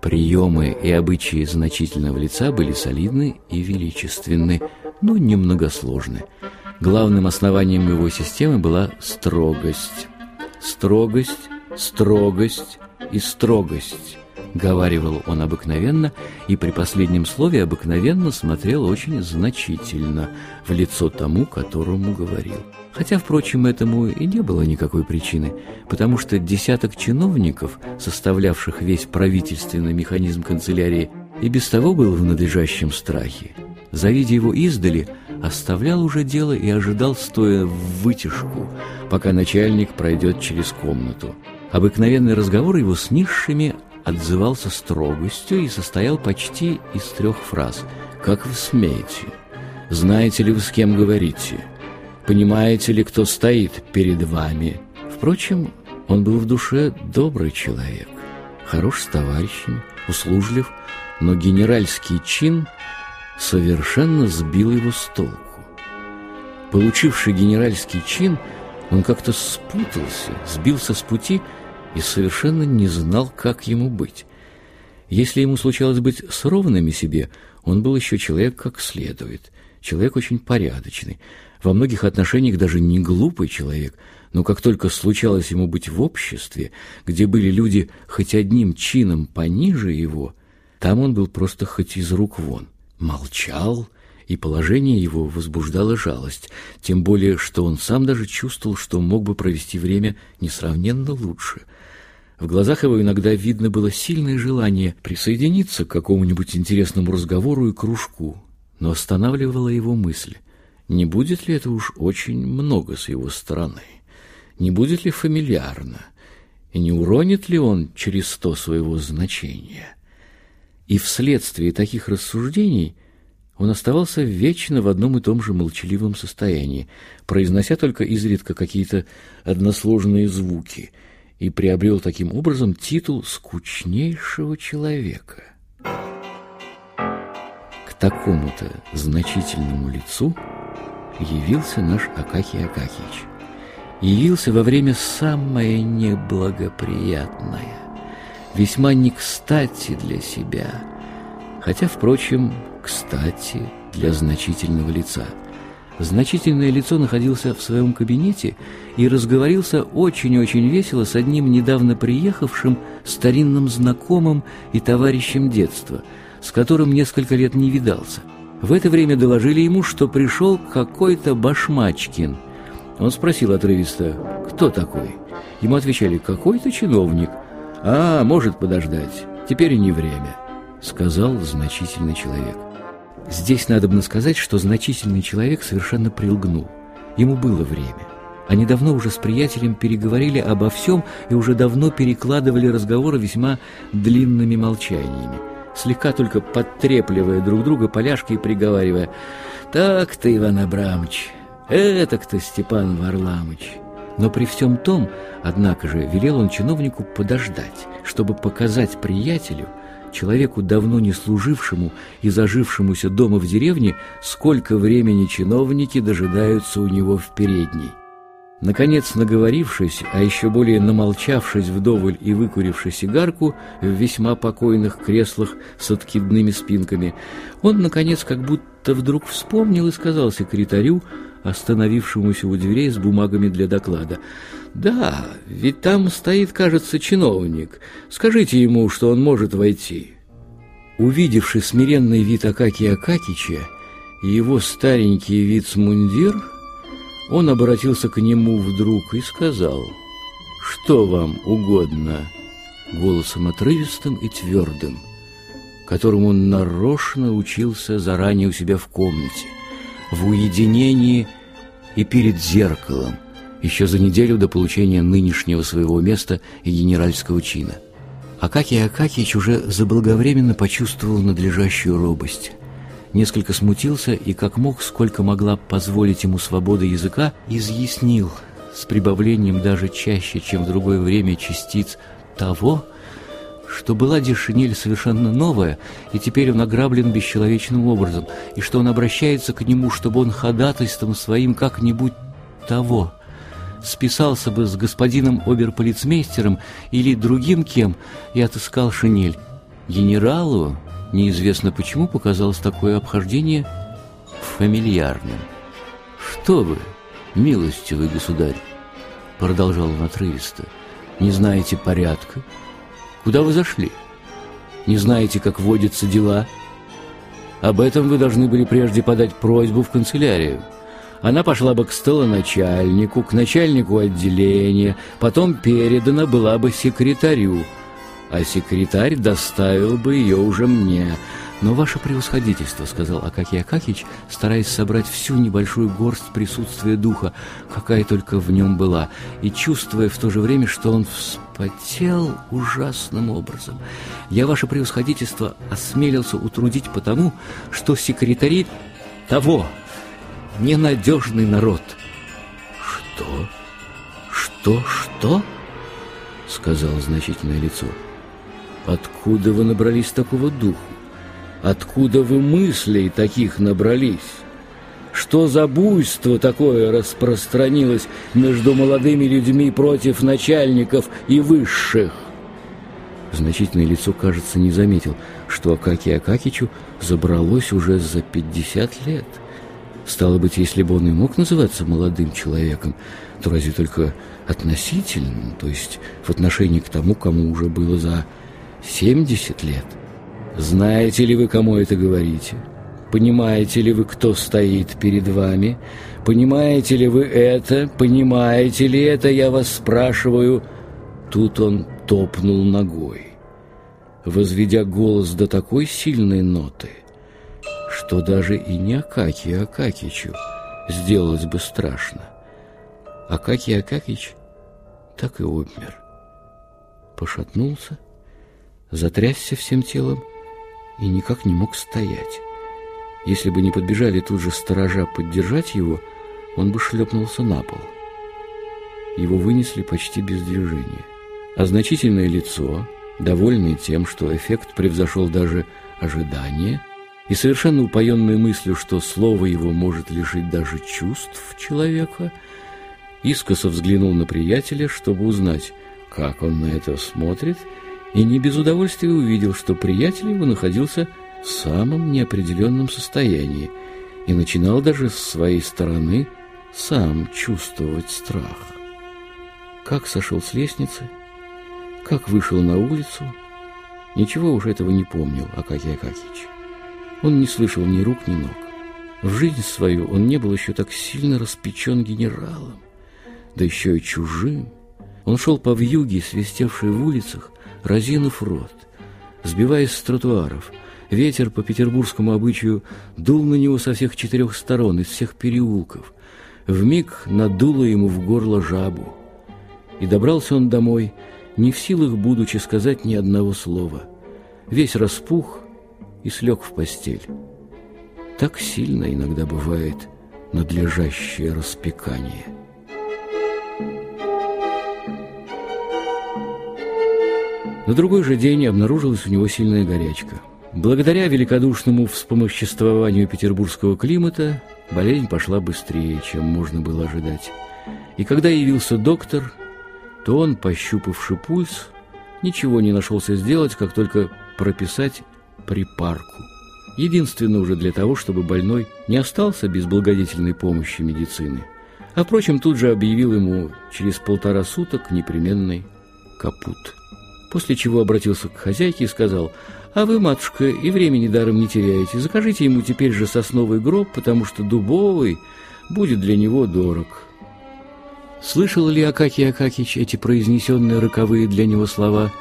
Приемы и обычаи значительного лица были солидны и величественны, но немногосложны. Главным основанием его системы была строгость. Строгость, строгость и строгость. Говаривал он обыкновенно, и при последнем слове обыкновенно смотрел очень значительно в лицо тому, которому говорил. Хотя, впрочем, этому и не было никакой причины, потому что десяток чиновников, составлявших весь правительственный механизм канцелярии, и без того был в надлежащем страхе. Завидя его издали, оставлял уже дело и ожидал, стоя в вытяжку, пока начальник пройдет через комнату. Обыкновенный разговор его с низшими отзывался строгостью и состоял почти из трех фраз. «Как вы смеете? Знаете ли вы, с кем говорите? Понимаете ли, кто стоит перед вами?» Впрочем, он был в душе добрый человек, хорош с товарищами, услужлив, но генеральский чин совершенно сбил его с толку. Получивший генеральский чин, он как-то спутался, сбился с пути и совершенно не знал, как ему быть. Если ему случалось быть с ровными себе, он был еще человек как следует, человек очень порядочный, во многих отношениях даже не глупый человек, но как только случалось ему быть в обществе, где были люди хоть одним чином пониже его, там он был просто хоть из рук вон. Молчал, и положение его возбуждало жалость, тем более, что он сам даже чувствовал, что мог бы провести время несравненно лучше – в глазах его иногда видно было сильное желание присоединиться к какому-нибудь интересному разговору и кружку, но останавливала его мысль. Не будет ли это уж очень много с его стороны? Не будет ли фамильярно? И не уронит ли он через то своего значения? И вследствие таких рассуждений он оставался вечно в одном и том же молчаливом состоянии, произнося только изредка какие-то односложные звуки — и приобрел таким образом титул скучнейшего человека. К такому-то значительному лицу явился наш Акакий Акакич. Явился во время самое неблагоприятное, весьма не кстати для себя, хотя, впрочем, кстати для значительного лица – Значительное лицо находился в своем кабинете и разговорился очень-очень весело с одним недавно приехавшим старинным знакомым и товарищем детства, с которым несколько лет не видался. В это время доложили ему, что пришел какой-то Башмачкин. Он спросил отрывисто, кто такой? Ему отвечали, какой-то чиновник. «А, может подождать, теперь не время», — сказал значительный человек. Здесь надо бы сказать, что значительный человек совершенно прилгнул. Ему было время. Они давно уже с приятелем переговорили обо всем и уже давно перекладывали разговоры весьма длинными молчаниями, слегка только подтрепливая друг друга поляшки и приговаривая «Так-то, Иван Абрамович, этак-то, Степан Варламыч». Но при всем том, однако же, велел он чиновнику подождать, чтобы показать приятелю – человеку, давно не служившему и зажившемуся дома в деревне, сколько времени чиновники дожидаются у него в передней. Наконец, наговорившись, а еще более намолчавшись вдоволь и выкуривши сигарку в весьма покойных креслах с откидными спинками, он, наконец, как будто вдруг вспомнил и сказал секретарю, остановившемуся у дверей с бумагами для доклада. «Да, ведь там стоит, кажется, чиновник. Скажите ему, что он может войти». Увидевший смиренный вид Акакия Акакича и его старенький вицмундир, он обратился к нему вдруг и сказал, «Что вам угодно?» голосом отрывистым и твердым, которому он нарочно учился заранее у себя в комнате, в уединении и перед зеркалом, еще за неделю до получения нынешнего своего места и генеральского чина. Акакий Акакич уже заблаговременно почувствовал надлежащую робость. Несколько смутился и, как мог, сколько могла позволить ему свобода языка, изъяснил с прибавлением даже чаще, чем в другое время частиц того, что была Дешинель совершенно новая, и теперь он ограблен бесчеловечным образом, и что он обращается к нему, чтобы он ходатайством своим как-нибудь того списался бы с господином оберполицмейстером или другим кем и отыскал шинель. Генералу неизвестно почему показалось такое обхождение фамильярным. «Что вы, милостивый государь!» — продолжал он отрывисто. «Не знаете порядка? Куда вы зашли? Не знаете, как водятся дела? Об этом вы должны были прежде подать просьбу в канцелярию. Она пошла бы к столоначальнику, к начальнику отделения, потом передана была бы секретарю, а секретарь доставил бы ее уже мне. «Но ваше превосходительство», — сказал Акакий Акакич, стараясь собрать всю небольшую горсть присутствия духа, какая только в нем была, и чувствуя в то же время, что он вспотел ужасным образом. «Я, ваше превосходительство, осмелился утрудить потому, что секретари того, ненадежный народ». «Что? Что? Что?» — сказал значительное лицо. «Откуда вы набрались такого духу? Откуда вы мыслей таких набрались? Что за буйство такое распространилось между молодыми людьми против начальников и высших? Значительное лицо, кажется, не заметил, что Акаки Акакичу забралось уже за пятьдесят лет. Стало быть, если бы он и мог называться молодым человеком, то разве только относительным, то есть в отношении к тому, кому уже было за семьдесят лет. Знаете ли вы, кому это говорите? Понимаете ли вы, кто стоит перед вами? Понимаете ли вы это? Понимаете ли это, я вас спрашиваю? Тут он топнул ногой, возведя голос до такой сильной ноты, что даже и не Акакию Акакичу сделалось бы страшно. Акакий Акакич так и обмер. Пошатнулся, затрясся всем телом, и никак не мог стоять. Если бы не подбежали тут же сторожа поддержать его, он бы шлепнулся на пол. Его вынесли почти без движения. А значительное лицо, довольное тем, что эффект превзошел даже ожидания, и совершенно упоенной мыслью, что слово его может лишить даже чувств человека, искоса взглянул на приятеля, чтобы узнать, как он на это смотрит, и не без удовольствия увидел, что приятель его находился в самом неопределенном состоянии и начинал даже с своей стороны сам чувствовать страх. Как сошел с лестницы, как вышел на улицу, ничего уж этого не помнил Акакий Акакич. Он не слышал ни рук, ни ног. В жизнь свою он не был еще так сильно распечен генералом, да еще и чужим. Он шел по вьюге, свистевшей в улицах, разинув рот, сбиваясь с тротуаров. Ветер по петербургскому обычаю дул на него со всех четырех сторон, из всех переулков. Вмиг надуло ему в горло жабу. И добрался он домой, не в силах, будучи сказать ни одного слова. Весь распух и слег в постель. Так сильно иногда бывает надлежащее распекание. На другой же день обнаружилась у него сильная горячка. Благодаря великодушному вспомоществованию петербургского климата болезнь пошла быстрее, чем можно было ожидать. И когда явился доктор, то он, пощупавший пульс, ничего не нашелся сделать, как только прописать припарку. Единственно уже для того, чтобы больной не остался без благодетельной помощи медицины. А, впрочем, тут же объявил ему через полтора суток непременный капут после чего обратился к хозяйке и сказал, «А вы, матушка, и времени даром не теряете. Закажите ему теперь же сосновый гроб, потому что дубовый будет для него дорог». Слышал ли Акакий Акакич эти произнесенные роковые для него слова?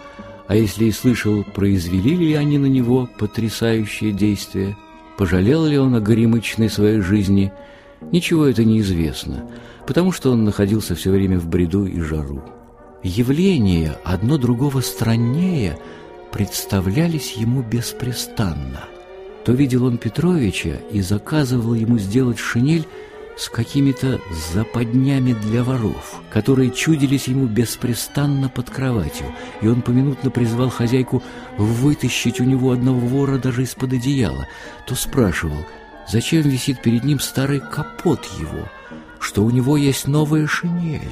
А если и слышал, произвели ли они на него потрясающее действие? Пожалел ли он о горемычной своей жизни? Ничего это неизвестно, потому что он находился все время в бреду и жару явления, одно другого страннее, представлялись ему беспрестанно. То видел он Петровича и заказывал ему сделать шинель с какими-то западнями для воров, которые чудились ему беспрестанно под кроватью, и он поминутно призвал хозяйку вытащить у него одного вора даже из-под одеяла, то спрашивал, зачем висит перед ним старый капот его, что у него есть новая шинель,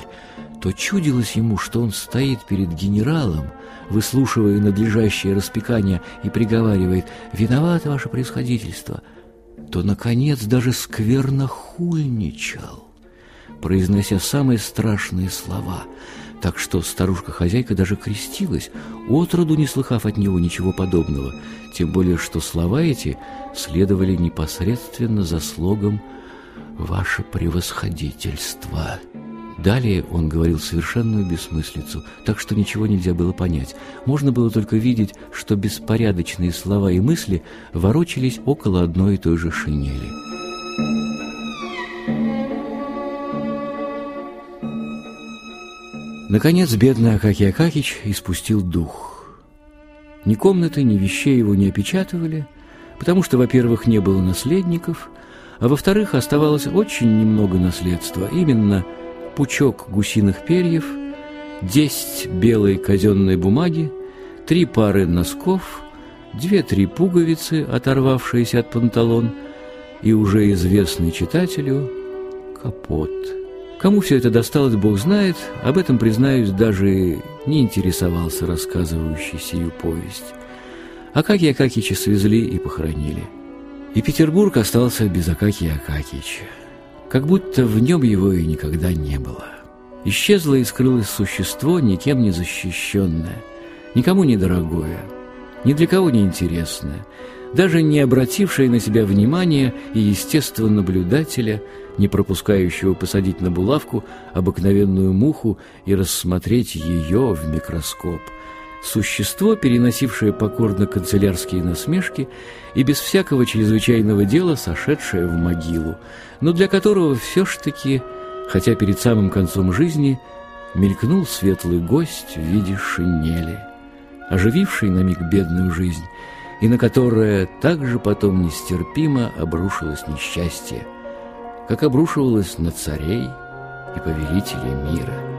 то чудилось ему, что он стоит перед генералом, выслушивая надлежащее распекание и приговаривает «Виноват ваше происходительство», то, наконец, даже скверно хульничал, произнося самые страшные слова, так что старушка-хозяйка даже крестилась, отроду не слыхав от него ничего подобного, тем более что слова эти следовали непосредственно за слогом «Ваше превосходительство». Далее он говорил совершенную бессмыслицу, так что ничего нельзя было понять. Можно было только видеть, что беспорядочные слова и мысли ворочались около одной и той же шинели. Наконец, бедный Акакий Акакич испустил дух. Ни комнаты, ни вещей его не опечатывали, потому что, во-первых, не было наследников, а во-вторых, оставалось очень немного наследства, именно – пучок гусиных перьев, десять белой казенной бумаги, три пары носков, две-три пуговицы, оторвавшиеся от панталон, и уже известный читателю капот. Кому все это досталось, Бог знает, об этом, признаюсь, даже не интересовался рассказывающий сию повесть. Акакия Акакича свезли и похоронили. И Петербург остался без Акакия Акакича как будто в нем его и никогда не было. Исчезло и скрылось существо, никем не защищенное, никому не дорогое, ни для кого не интересное, даже не обратившее на себя внимания и естественного наблюдателя, не пропускающего посадить на булавку обыкновенную муху и рассмотреть ее в микроскоп – Существо, переносившее покорно канцелярские насмешки и без всякого чрезвычайного дела сошедшее в могилу, но для которого все ж таки, хотя перед самым концом жизни, мелькнул светлый гость в виде шинели, ожививший на миг бедную жизнь, и на которое также потом нестерпимо обрушилось несчастье, как обрушивалось на царей и повелителей мира.